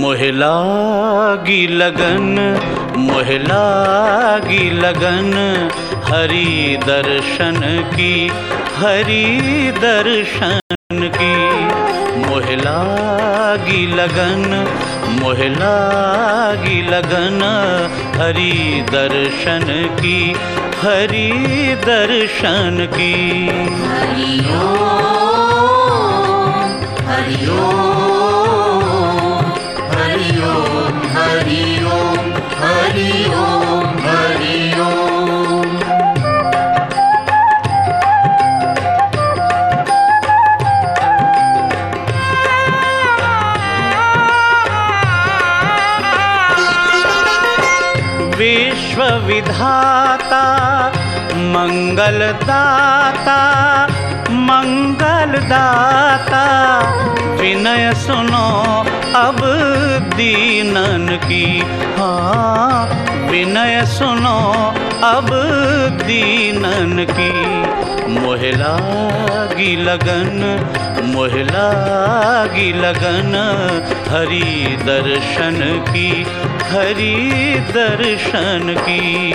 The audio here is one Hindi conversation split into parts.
लागी लगन, मोहलागी लगन, हरि दर्शन की, हरि दर्शन की। मोहलागी लगन मोहलागी लगन, हरि दर्शन की, हरि दर्शन की। हरि ओम विश्वविधाता मंगलदाता मंगलदाता मंगलदाता विनय सुनो अब दीनन की। हाँ विनय सुनो अब दीनन की। मोहलागी लगन मोहलागी लगन, हरि दर्शन की, हरि दर्शन की।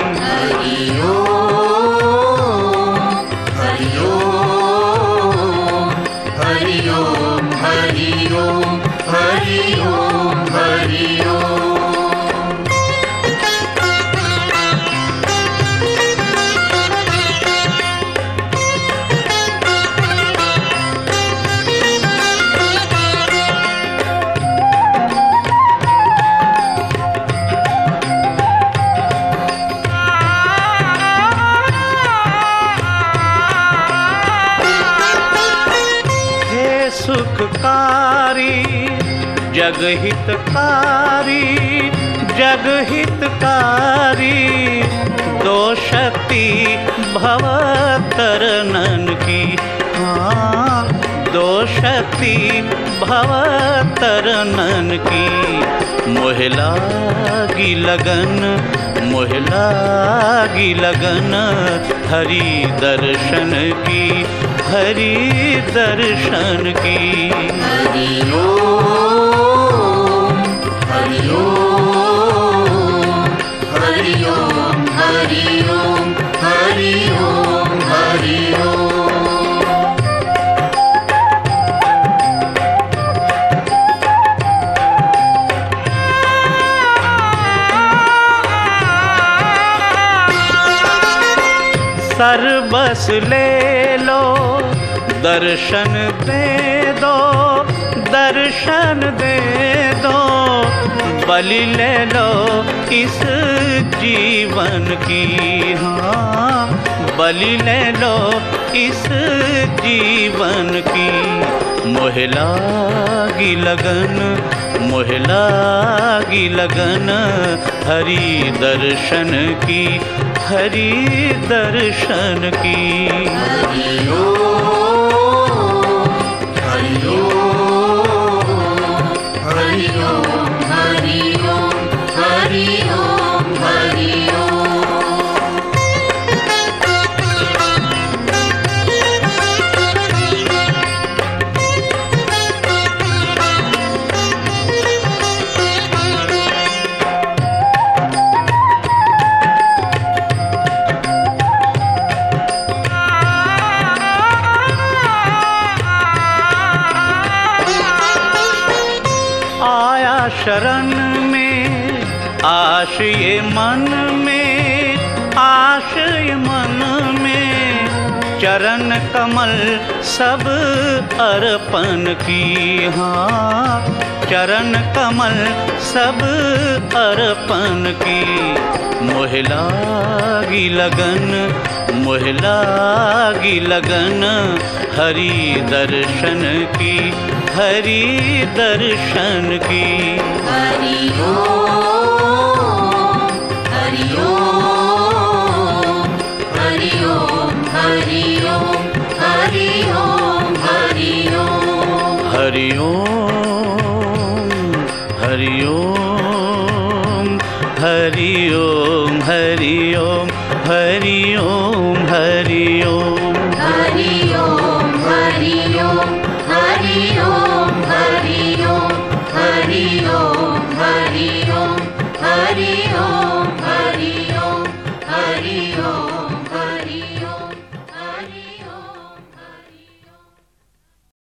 जगहितकारी जगहितकारी दो शक्ति भवतरनन की। हाँ दो शक्ति भवतरनन की। मोहलागी लगन मोहलागी लगन, हरि दर्शन की, हरि दर्शन की। हरि ओम सर्वस ले लो दर्शन दे दो। दर्शन दे दो, बलि ले लो इस जीवन की। हाँ बलि ले लो इस जीवन की। मोहलागी लगन मोहलागी लगन, हरी दर्शन की, हरी दर्शन की। हरि शरण में आश ये मन में आश ये मन में, चरण कमल सब अर्पण की। हाँ चरण कमल सब अर्पण की। मोहलागी लगन मोहलागी लगन, हरि दर्शन की, हरि दर्शन की। हरि ओम हरि ओम हरि ओम हरि ओम हरि ओम हरि ओम हरि ओम हरि ओम हरि ओम हरि ओम हरि ओम हरि ओम हरि ओम